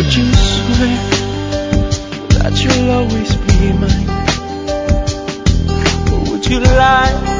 Would you swear that you'll always be mine? Or would you lie?